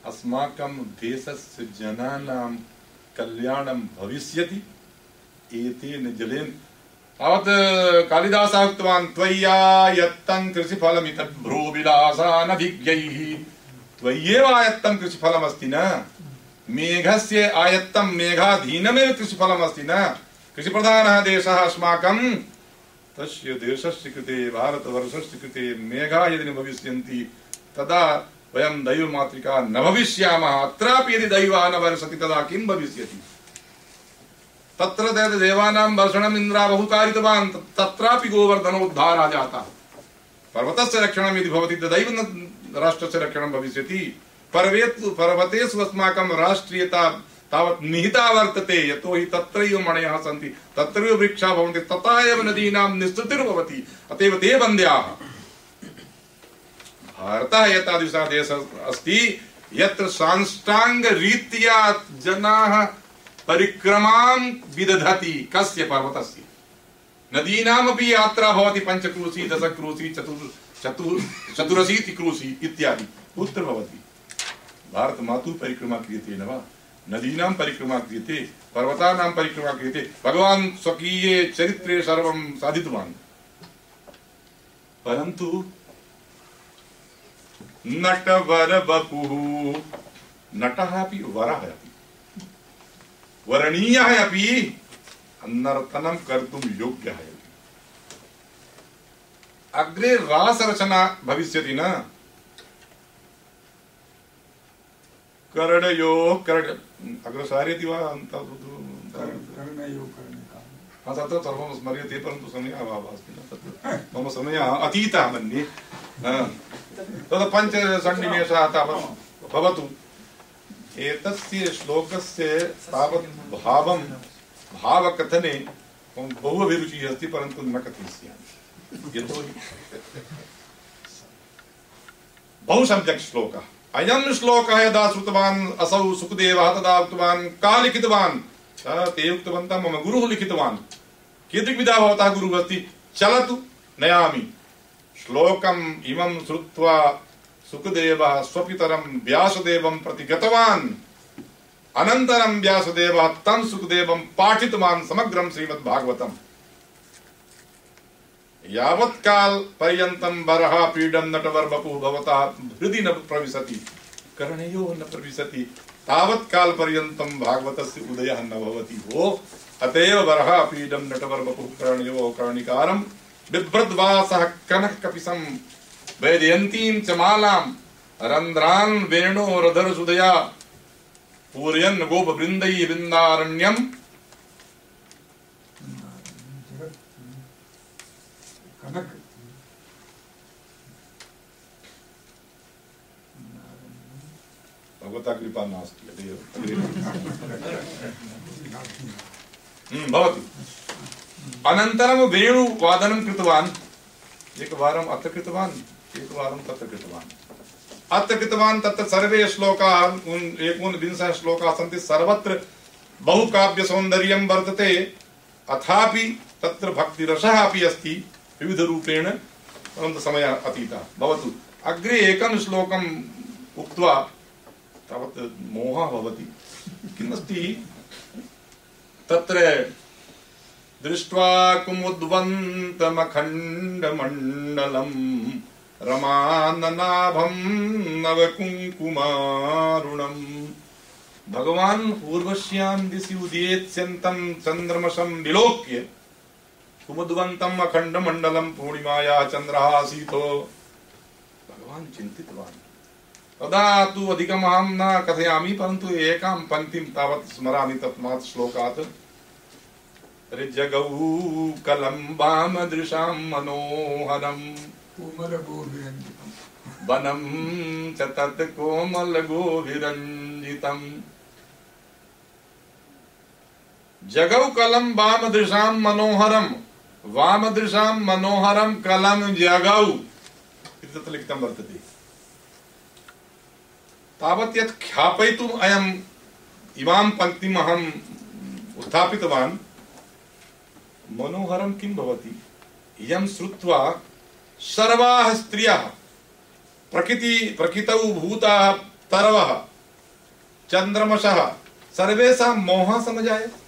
अस्माकं देशस्य जनानां कल्याणं भविष्यति, एतेन जलेन। तावत् कालिदासः उक्तवान्, त्वय्या यत्तं कृषिफलमितद्भ्रो विलासानभिज्ञैः। त्वय्येव आयत्तं कृषिफलमस्ति न? मेघस्य आयत्तं मेघाधीनमेव कृषिफलमस्ति न? कृषिप्रधानः देशः अस्माकं। तस्य देशस्य कृते, भारतवर्षस्य कृते मेघा यदि न भविष्यन्ति, तदा वयं दैवमातृका न भविष्यामः। अत्रापि यदि दैवः न वर्षति तदा किं भविष्यति? तत्र तद् देवानां वर्षणम् इन्द्रा बहु कारितवान् तत्रापि गोवर्धनोद्धारः जातः। पर्वतस्य रक्षणं यदि भवति, तदैव राष्ट्रस्य रक्षणं भविष्यति। पर्वेतु पर्वतेषु अस्माकं राष्ट्रियता तावत् निहिता वर्तते, यतोहि तत्रैव मणयः सन्ति। तत्रैव वृक्षाः भवन्ति तथा एव नदीनां निःसृतिर्भवति। अत एव ते वन्द्याः। भारतः एतादृशः देशः अस्ति, यत्र साष्टाङ्गरीत्या जनाः परिक्रमां विदधति, कस्य पर्वतस्य। नदीनामपि यात्रा भवति पञ्चक्रूसी दशक्रूसी चतुर् चतुर् चतुरशीति क्रूसी इत्यादि। कुत्र भवति। भारतमातुः परिक्रमा क्रियते न वा नदीनां परिक्रमा क्रियते, पर्वतानां परिक्रमा क्रियते। भगवान् स्वकीये चरित्रे परन्तु बपुः नटः अपि वरः अपि। वरणीयः अपि, नर्तनं कर्तुं योग्यः अपि। अग्रे रासरचना भविष्यति न? कर्णयोः कर्ण अग्रसारयति वा हा तत्र सर्वं स्मर्यते परन्तु समयः अभावः अस्ति तत्र मम समयः अतीतः मन्ये। तद् पञ्चसन्निमेषाः तावत् भवतु। एतस्य श्लोकस्य तावत् भावं भावकथने मम बहु अभिरुचिः अस्ति परन्तु न कथयिष्यामि। यतोहि बहु सम्यक् श्लोकः। अयं श्लोक यदा श्रुतवान् असौ सुखदेवः तदा उक्तवान्, का लिखितवान्? ते उक्तवन्तः, मम गुरुः लिखितवान्। कीदृग्विधा भवतः गुरुः अस्ति? चलतु, नयामि। श्लोकम् इमं श्रुत्वा सुखदेवः स्वपितरं व्यासदेवं प्रति गतवान्। अनन्तरं व्यासदेवः तं सुखदेवं पाठितवान्, समग्रं श्रीमद्भागवतम्। यावत्काल पर्यन्तं वरः पीडं नटवर्वपुः भवतः हृदि न प्रविशति, कर्णयो न प्रविशति तावत्काल पर्यन्तं भागवतस्य उदयः न भवति। भो अतएव वरः पीडं नटवर्वपुः कर्णयो कर्णिकारं बिभ्रद्वासः कनः कपिसं वैदयन्तीं च मालां, रन्ध्रान् वेणोरधरसुदया, पूरयन् गोपवृन्दैः वृन्दारण्यम् भगवता कृपा नास्ति भवतु। अनन्तरं वेणुवादनं कृतवान्। एकवारम् अत्र कृतवान्, एकवारं तत्र कृतवान्। अत्र कृतवान् तत्र सर्वे श्लोकाः एकोनविंशः श्लोकाः सन्ति। सर्वत्र बहुकाव्यसौन्दर्यं वर्तते। अथापि तत्र भक्तिरसः अपि अस्ति, विविधरूपेण परन्तु समयः अतीतः। भवतु। अग्रे एकं श्लोकम् उक्त्वा तावत् मोहः भवति। किमस्ति? तत्र दृष्ट्वा कुमुद्वन्तमखण्डमण्डलम् रमाननाभं नवकुङ्कुमारुणम्। भगवान् पूर्वस्यां दिशि उदयेत्स्यन्तं चन्द्रमसं विलोक्य कुमुद्वन्तम् अखण्डमण्डलं पूर्णिमाया चन्द्रः आसीतो। भगवान् चिन्तितवान्। तदा तु अधिकमहं न कथयामि, परन्तु एकां पङ्क्तिं तावत् स्मरामि तस्मात् श्लोकात्। ऋजगौ कलम्बामदृशां मनोहरम्। वनं च तत् कोमलगोभिरञ्जितम्। जगौ कलं वामदृशां मनोहरं वामदृशां मनोहरं कलं जगौ। इति तत्र लिखितं वर्तते। तावत् यत् ख्यापयितुम् अयम् इमां पङ्क्तिम् अहम् उत्थापितवान्, मनोहरं किं भवति? इयं श्रुत्वा सर्वाः स्त्रियः, प्रकृति प्रकृतौ भूताः तरवः चन्द्रमसः सर्वेषां मोहः समजायते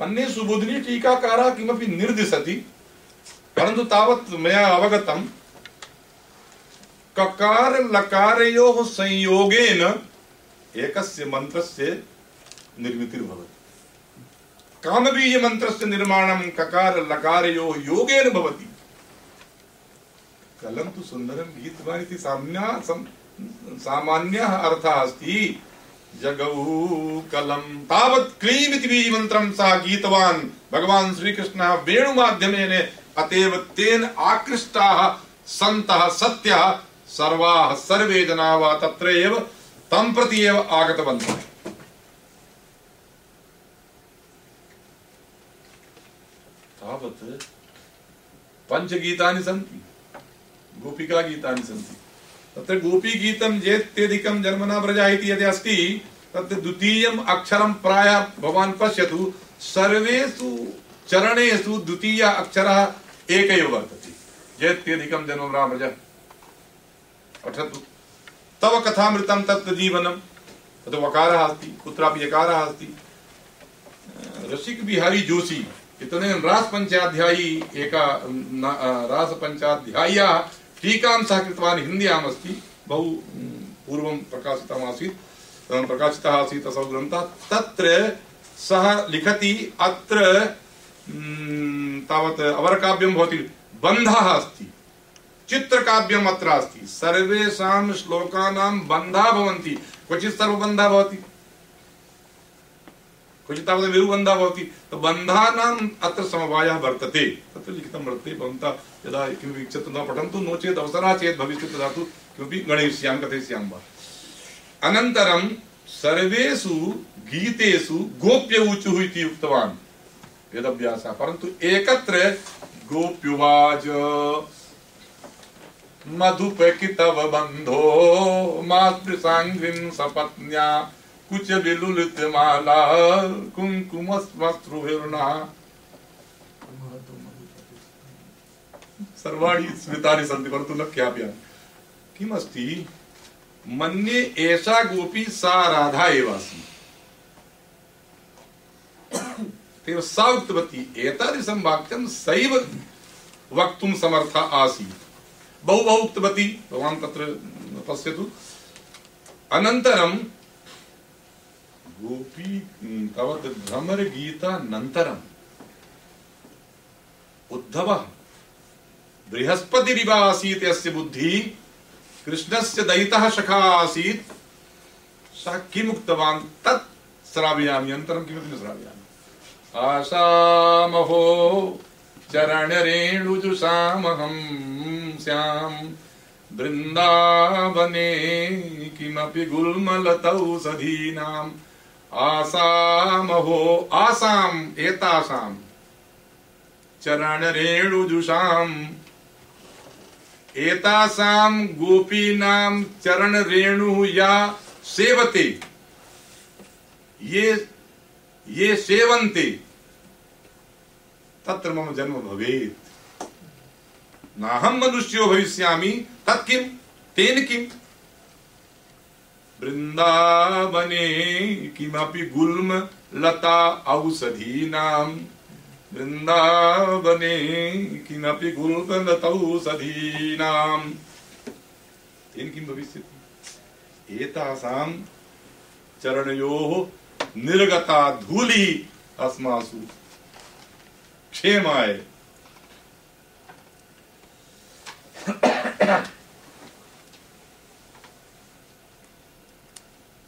मन्ये सुबुध्नि टीकाकारः किमपि निर्दिशति, परन्तु तावत् मया अवगतं ककार लकारयोः संयोगेन एकस्य मन्त्रस्य निर्मितिर्भवति। कामबीजमन्त्रस्य निर्माणं ककार लकारयोः योगेन भवति। कलं तु सुन्दरं गीतवान् इति साम्या सम्- सामान्यः अर्थः अस्ति। जगौ कलं तावत् क्लीम् इति बीजमन्त्रं सः गीतवान्। भगवान् श्रीकृष्णः वेणुमाध्यमेन अतएव तेन आकृष्टाः सन्तः सत्यः। सर्वाः सर्वे जनाः वा तत्र तं प्रति एव आगतवन्तः। तावत् पञ्चगीतानि सन्ति, गोपिकागीतानि सन्ति। तत्र गोपीगीतं जेत्यधिकं जन्मना व्रजा इति यदि अस्ति, तत्र द्वितीयम् अक्षरं प्रायः पश्यतु, सर्वेषु चरणेषु द्वितीय अक्षरः एक एव वर्तते। जेत्यधिकं जन्मना व्रज पठतु। तव कथामृतं तत्र जीवनं तत् वकारः अस्ति कुत्रापि यकारः अस्ति। रसिक बिहारी जोशी इतने रास पंचाध्यायी एका न- रास पंचाध्याय्याः टीकां सः कृतवान् हिन्द्याम् अस्ति। बहु म्, पूर्वं प्रकाशितम् आसीत्। तदा प्रकाशितः आसीत् असौ ग्रन्थः। तत्र सः लिखति अत्र म्, तावत् अवरकाव्यं भवति। बन्धः अस्ति। चित्रकाव्यम् अत्र अस्ति। सर्वेषां श्लोकानां बन्धा भवन्ति। क्वचित् सर्वबन्धा भवति। क्वचित् तावत् विरुबन्धः भवति। तो बन्धानाम् अत्र समवायः वर्तते। तत्र लिखितं वर्तते, भवन्तः यदा किमपि इच्छति तदा पठन्तु, नो चेत् अवसरः चेत् भविष्यति तदा तु किमपि गणयिष्यामि, कथयिष्यामि वा। अनन्तरं सर्वेषु गीतेषु गोप्य ऊचुः इति उक्तवान्। वेदव्यासः। परन्तु एकत्र गोप्युवाच। मधुपकितव बन्धो मातृसाङ्घ्रिं सपत्न्या कुच विलुलितमाला कुङ्कुमस्मश्रुभिर्नः सर्वाणि स्मृतानि सन्ति, परन्तु न ज्ञाप्यामि किमस्ति? मन्ये एषा गोपी सा राधा एव आसीत् तेन सा उक्तवती, एतादृशं वाक्यं सैव वक्तुं समर्था आसीत्। बहु बहु उक्तवती भवान् तत्र पश्यतु। अनन्तरं गोपी तावत् भ्रमरगीतानन्तरम् उद्धवः बृहस्पतिरिव आसीत् यस्य बुद्धिः, कृष्णस्य दयितः सखा आसीत्, सः किम् उक्तवान्? तत् श्रावयामि। अनन्तरं किमपि न श्रावयामि? आशामहो चरणरेणुजुषामहं स्याम् वृन्दावने किमपि गुल्मलतौ सधीनाम्। आसामहो, आसाम्, एतासाम्। चरणरेणुजुषाम् एतासां गोपीनां चरण रेणु या सेवते। ये ये सेवन्ते। तत्र मम जन्म भवेत्। नाहं मनुष्यो भविष्यामि तत् किं तेन किम्? वृन्दावने किमपि गुल्म लता औषधीनाम् वृन्दावने किमपि गुल्मलतौषधीनाम् तेन किं भविष्यति? एतासां चरणयोः निर्गता धूलिः अस्मासु। क्षेमाय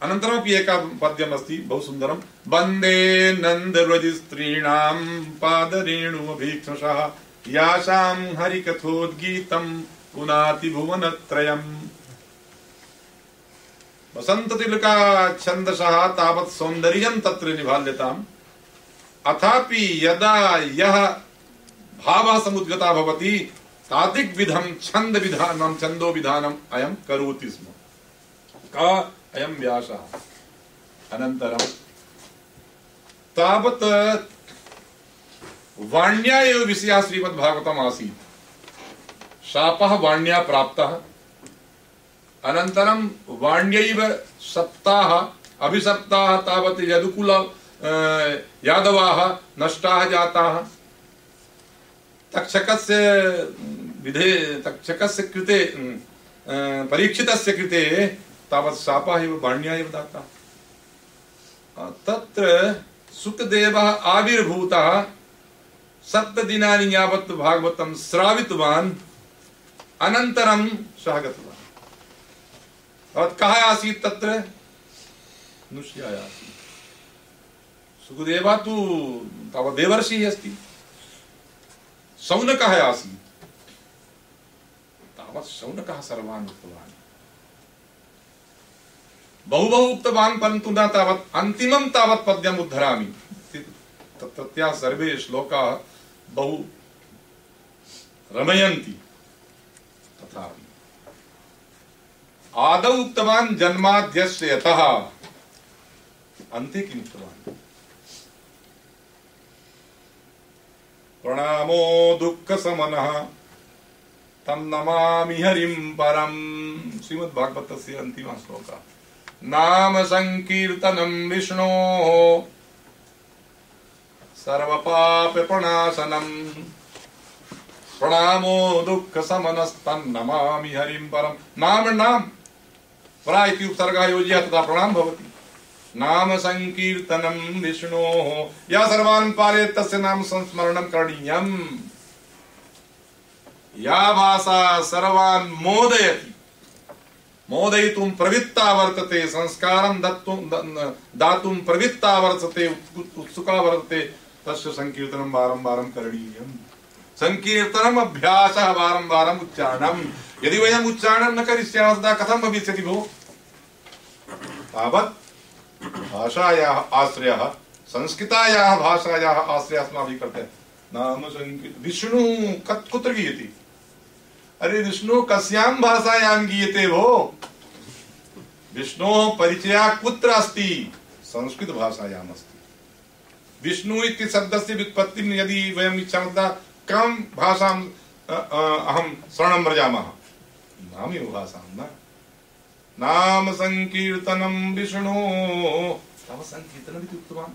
अनन्तरमपि एकं पद्यमस्ति बहु सुन्दरं। वंदे नन्दव्रजस्त्रीणां पादरेणुमभीक्षसः यासां हरिकथोद्गीतं पुनाति भुवनत्रयम् तावत् तत्र निभाल्यताम् अथापि यदा यः भावः समुद्गता भवति, तादिग्विधं छन्दविधानं, छन्दोविधानम् अयं करोति स्म। का अयं व्यासः? अनन्तरं तावत् वाण्या एव विषयः श्रीमद्भागवतम् आसीत्। शापः वाण्या प्राप्तः। अनन्तरं वाण्यैव सप्ताह अभिसप्ताः तावत् यदुकुल यादवाः, नष्टाः जाताः। तक्षकस्य विधे, तक्षकस्य कृते परीक्षितस्य कृते तावत् शापः एव वाण्या एव दाता। तत्र सुखदेवः आविर्भूतः, सप्तदिनानि यावत् भागवतं श्रावितवान्, अनन्तरं सः गतवान्। कः आसीत् तत्र? आसीत्। सुखदेवः तु तावत् देवर्षिः अस्ति। शौनकः आसीत्। तावत् शौनकः बहु बहु उक्तवान्, परन्तु न तावत् अन्तिमं तावत् पद्यम् उद्धरामि। सर्वे श्लोकाः बहु रमयन्ति। तथापि। आदौ उक्तवान्, जन्माद्यस्य यतः। अन्ते प्रणामो दुःखशमनः तन्नमामि हरिं परम् श्रीमद्भागवतस्य अन्तिमः श्लोकः। नाम संकीर्तनं विष्णो। सर्वपापप्रणाशनम्। प्रणामो दुःखशमनस्तन्नमामि हरिं परम् नाम नाम। प्रा इति उपसर्गः योज्यः तदा प्रणाम भवति। नाम संकीर्तनं विष्णोः। यः सर्वान् पालयेत्, तस्य नाम संस्मरणं करणीयम्। या भाषा सर्वान् मोदयति। मोदयितुं प्रवृत्ता वर्तते, संस्कारं दत्तुं दातुं प्रवृत्ता वर्तते उत्सुका वर्तते, तस्य संकीर्तनं वारं वारं करणीयम्। संकीर्तनम् अभ्यासः वारं वारम् उच्चारणम्। यदि वयम् उच्चारणं न करिष्यामः, तदा कथं भविष्यति भोः? तावत् भाषायाः आश्रयः संस्कृतायाः भाषायाः आश्रयः अस्माभिः कर्तव्यः। नाम विष्णु कत् कुत्र गीयते? अरे विष्णु कस्यां भाषायां गीयते भो? विष्णोः परिचयः कुत्र अस्ति? संस्कृतभाषायाम् अस्ति। विष्णु इति शब्दस्य व्युत्पत्तिं यदि वयम् इच्छामः कां भाषां अ, अहं शरणं व्रजामः? नामेव भाषां न? नाम संकीर्तनं विष्णो। तव संकीर्तनमिति उक्तवान्।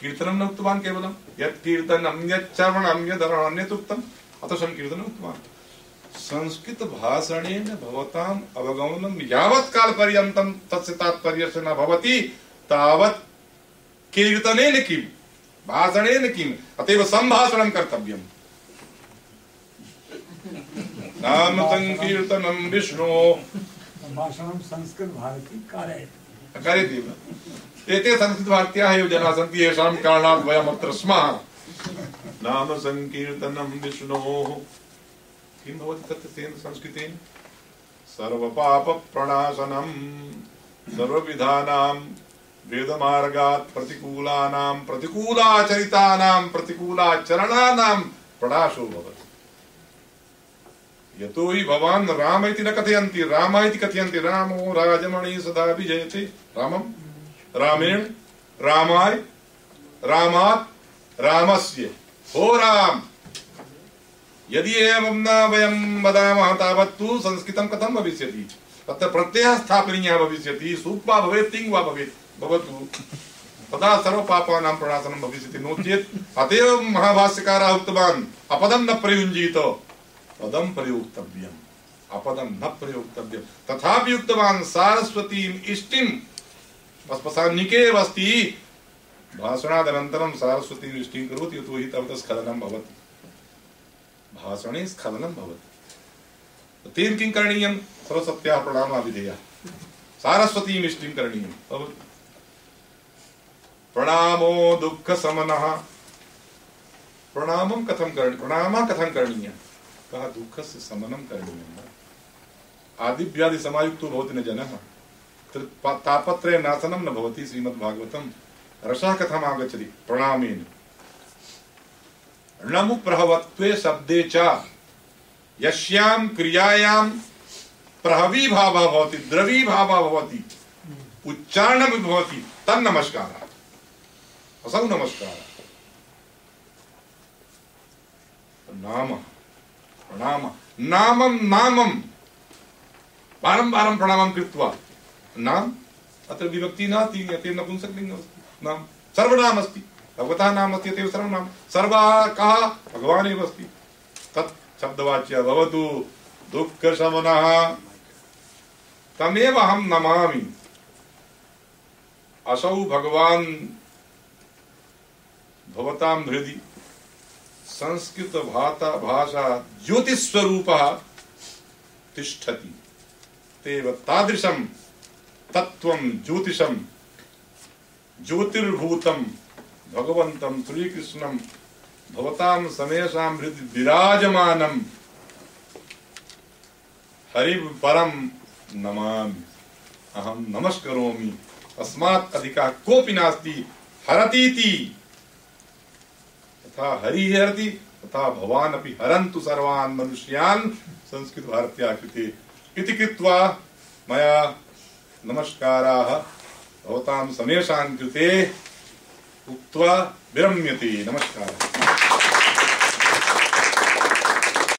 कीर्तनं न उक्तवान् केवलं यत् कीर्तनं यत् श्रवणं यदन्यत् उक्तम्। अतः संकीर्तनम् उक्तवान्। संस्कृत भाषणेन भवताम् अवगमनं यावत् कालपर्यन्तं तस्य तात्पर्यस्य न भवति। तावत् कीर्तनेन किम्? भाषणेन किम्? अतएव सम्भाषणं कर्तव्यम्। नाम संकीर्तनं विष्णो। संस्कृत भारती कारयति? एते संस्कृतभारत्याः एव जनाः सन्ति, येषां कारणात् वयमत्र स्मः। नाम संकीर्तनं विष्णोः। किं भवति तत्र तेन संस्कृतेन? सर्वपापप्रणाशनं सर्वविधानां वेदमार्गात् प्रणाशो भवति। यतो हि भवान् राम इति न कथयन्ति, राम इति कथयन्ति, रामो राजमणि सदा विजयते। रामं रामेण? रामाय? रामात्? रामस्य? हो राम! यदि एवं न वयं वदामः तावत्तु संस्कृतं कथं भविष्यति? तत्र प्रत्ययः स्थापनीयः भविष्यति सूक् वा भवेत् तिङ् वा भवेत्। भवतु। तदा सर्वपापानां प्रणाशनं भविष्यति। नो चेत् अतएव महाभाष्यकारः उक्तवान्, अपदं न प्रयुञ्जीत। पदं प्रयोक्तव्यम्, अपदं न प्रयोक्तव्यं तथापि उक्तवान्, सारस्वतीम् इष्टिं पस्पसान्निके एव अस्ति भाषणादनन्तरं सारस्वतीम् इष्टिं करोति, यतो हि तावत् स्खलनं भवति। भाषणे स्खलनं भवति। तेन किं करणीयं? सरस्वत्याः प्रणामः विधेयः सारस्वतीम् इष्टिं करणीयं। भवति। प्रणामो दुःखशमनः। प्रणामं कथं करणीयं प्रणामः कथं करणीयः कः दुःखस्य शमनं करणीयं वा आदिव्याधिसमायुक्तो भवति न जनः। तत् पा- तापत्रयनाशनं न भवति श्रीमद्भागवतं रसः कथम् आगच्छति, प्रणामेन। णमु प्रभवत्वे शब्दे च, यस्यां क्रियायां प्रहवीभावः भवति, द्रवीभावः भवति उच्चारणमपि भवति तन्नमस्कारः असौ नमस्कारः। नाम। प्रणाम। नामं नामं। वारं वारं प्रणामं कृत्वा। नाम? अत्र विभक्ति नास्ति यते नपुंसकलिङ्गम् अस्ति। नाम सर्वनाम अस्ति भगवतः नाम अस्ति अतएव सर्वनाम। सर्वा कः भगवान् एव अस्ति। तत् शब्दवाच्य भवतु दुःखशमनः। तमेव अहं नमामि। असौ भगवान् भवतां हृदि। संस्कृत भाता भाषा ज्योतिस्वरूपः तिष्ठति। तेव तादृशं तत्त्वं ज्योतिषं, ज्योतिर्भूतं भगवन्तं श्रीकृष्णं भवतां समेषां हृदि विराजमानं हरिं परं नमामि। अहं नमस्करोमि। अस्मात् अधिकः कोऽपि नास्ति, हरतीति। तथा हरि हरति, तथा भवान अपि हरन्तु सर्वान् मनुष्यान्। संस्कृतभारत्याः कृते इति कृत्वा मया नमस्काराः भवतां समेषां कृते उक्त्वा विरम्यते। नमस्कारः।